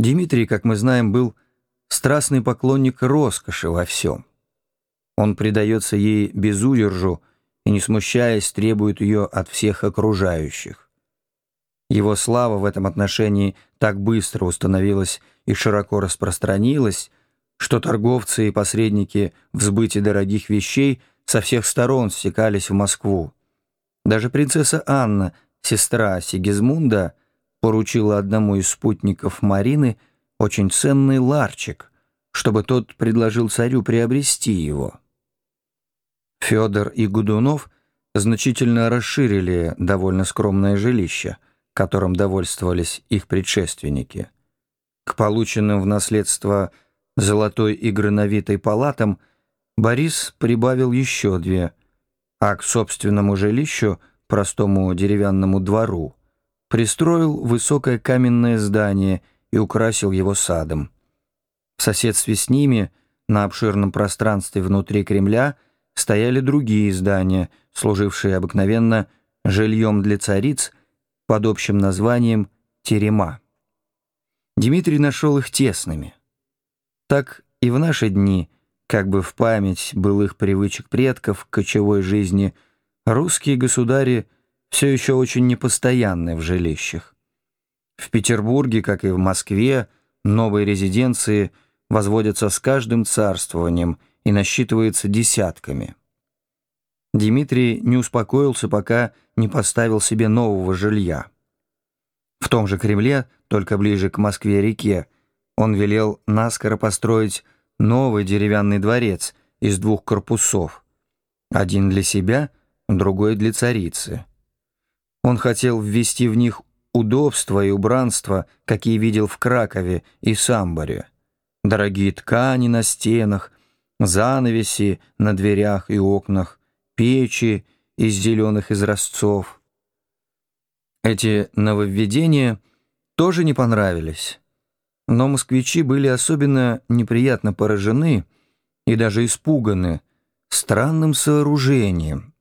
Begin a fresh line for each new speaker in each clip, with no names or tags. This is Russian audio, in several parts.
Дмитрий, как мы знаем, был страстный поклонник роскоши во всем. Он предается ей без удержу и, не смущаясь, требует ее от всех окружающих. Его слава в этом отношении так быстро установилась и широко распространилась, что торговцы и посредники в сбыте дорогих вещей со всех сторон стекались в Москву. Даже принцесса Анна, сестра Сигизмунда, поручила одному из спутников Марины очень ценный ларчик, чтобы тот предложил царю приобрести его. Федор и Гудунов значительно расширили довольно скромное жилище, которым довольствовались их предшественники. К полученным в наследство золотой и грановитой палатам Борис прибавил еще две, а к собственному жилищу, простому деревянному двору, пристроил высокое каменное здание и украсил его садом. В соседстве с ними, на обширном пространстве внутри Кремля, стояли другие здания, служившие обыкновенно жильем для цариц под общим названием «терема». Дмитрий нашел их тесными. Так и в наши дни, как бы в память былых привычек предков к кочевой жизни, русские государи – все еще очень непостоянны в жилищах. В Петербурге, как и в Москве, новые резиденции возводятся с каждым царствованием и насчитываются десятками. Дмитрий не успокоился, пока не поставил себе нового жилья. В том же Кремле, только ближе к Москве-реке, он велел наскоро построить новый деревянный дворец из двух корпусов. Один для себя, другой для царицы. Он хотел ввести в них удобства и убранства, какие видел в Кракове и Самборе. Дорогие ткани на стенах, занавеси на дверях и окнах, печи из зеленых изразцов. Эти нововведения тоже не понравились, но москвичи были особенно неприятно поражены и даже испуганы странным сооружением,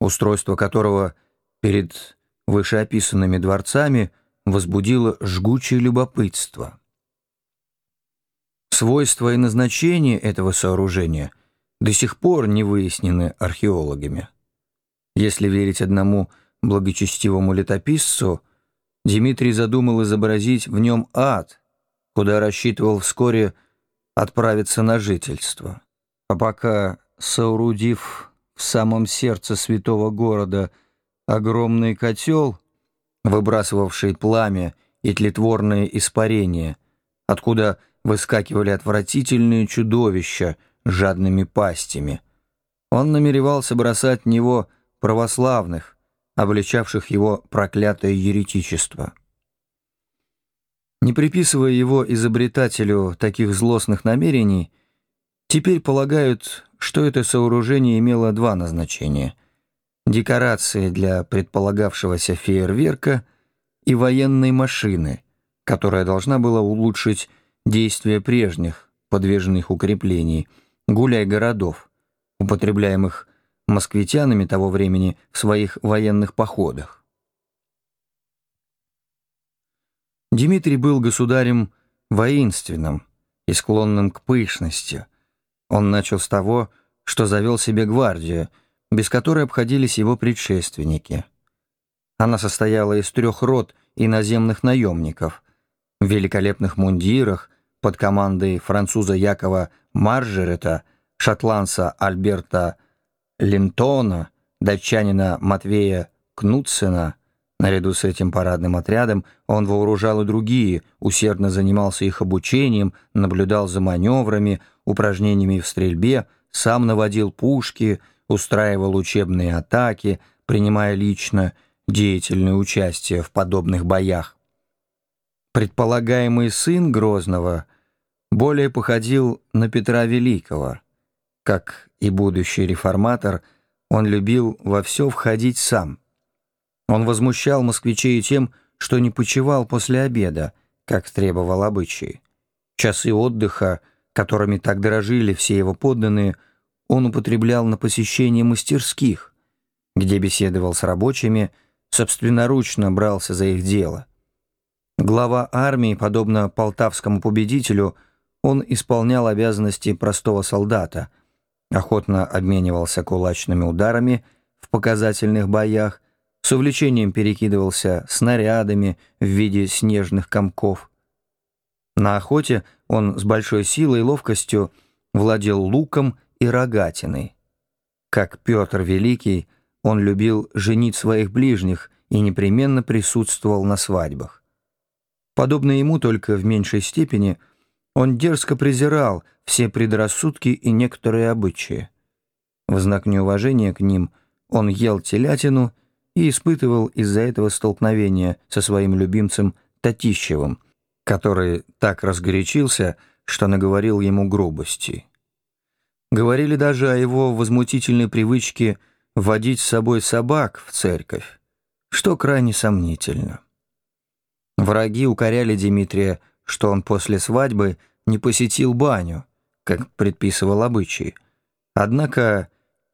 устройство которого перед вышеописанными дворцами возбудило жгучее любопытство. Свойства и назначение этого сооружения до сих пор не выяснены археологами. Если верить одному благочестивому летописцу, Дмитрий задумал изобразить в нем ад, куда рассчитывал вскоре отправиться на жительство. А пока, соорудив в самом сердце святого города – Огромный котел, выбрасывавший пламя и тлетворные испарения, откуда выскакивали отвратительные чудовища жадными пастями. Он намеревался бросать в него православных, обличавших его проклятое еретичество. Не приписывая его изобретателю таких злостных намерений, теперь полагают, что это сооружение имело два назначения — декорации для предполагавшегося фейерверка и военной машины, которая должна была улучшить действие прежних подвижных укреплений, гуляй-городов, употребляемых москвитянами того времени в своих военных походах. Дмитрий был государем воинственным и склонным к пышности. Он начал с того, что завел себе гвардию — без которой обходились его предшественники. Она состояла из трех рот иноземных наемников в великолепных мундирах под командой француза Якова Маржерета, шотландца Альберта Линтона, датчанина Матвея Кнутсена. Наряду с этим парадным отрядом он вооружал и другие, усердно занимался их обучением, наблюдал за маневрами, упражнениями в стрельбе, сам наводил пушки — устраивал учебные атаки, принимая лично деятельное участие в подобных боях. Предполагаемый сын Грозного более походил на Петра Великого. Как и будущий реформатор, он любил во все входить сам. Он возмущал москвичей тем, что не почевал после обеда, как требовал обычай. Часы отдыха, которыми так дорожили все его подданные – он употреблял на посещение мастерских, где беседовал с рабочими, собственноручно брался за их дело. Глава армии, подобно полтавскому победителю, он исполнял обязанности простого солдата, охотно обменивался кулачными ударами в показательных боях, с увлечением перекидывался снарядами в виде снежных комков. На охоте он с большой силой и ловкостью владел луком и рогатиной. Как Петр Великий, он любил женить своих ближних и непременно присутствовал на свадьбах. Подобно ему, только в меньшей степени, он дерзко презирал все предрассудки и некоторые обычаи. В знак неуважения к ним он ел телятину и испытывал из-за этого столкновения со своим любимцем Татищевым, который так разгорячился, что наговорил ему грубости. Говорили даже о его возмутительной привычке водить с собой собак в церковь, что крайне сомнительно. Враги укоряли Дмитрия, что он после свадьбы не посетил баню, как предписывал обычай. Однако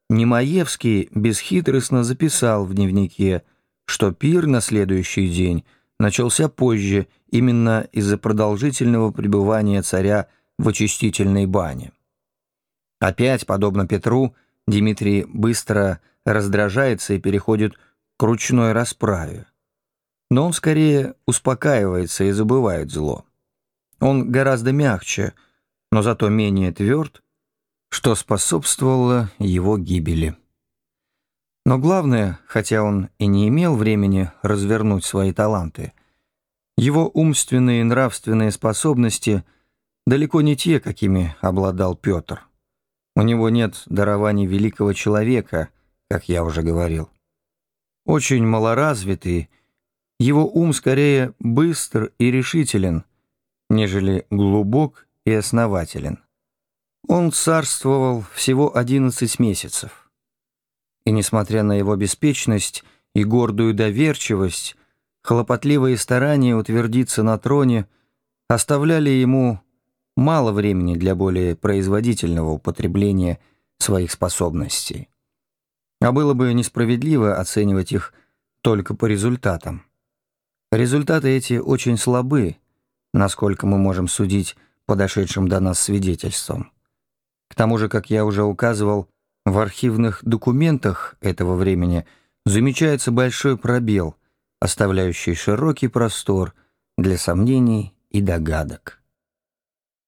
Немаевский бесхитростно записал в дневнике, что пир на следующий день начался позже именно из-за продолжительного пребывания царя в очистительной бане. Опять, подобно Петру, Дмитрий быстро раздражается и переходит к ручной расправе. Но он скорее успокаивается и забывает зло. Он гораздо мягче, но зато менее тверд, что способствовало его гибели. Но главное, хотя он и не имел времени развернуть свои таланты, его умственные и нравственные способности далеко не те, какими обладал Петр. У него нет дарований великого человека, как я уже говорил. Очень малоразвитый, его ум скорее быстр и решителен, нежели глубок и основателен. Он царствовал всего 11 месяцев. И несмотря на его беспечность и гордую доверчивость, хлопотливые старания утвердиться на троне оставляли ему мало времени для более производительного употребления своих способностей. А было бы несправедливо оценивать их только по результатам. Результаты эти очень слабы, насколько мы можем судить подошедшим до нас свидетельством. К тому же, как я уже указывал, в архивных документах этого времени замечается большой пробел, оставляющий широкий простор для сомнений и догадок.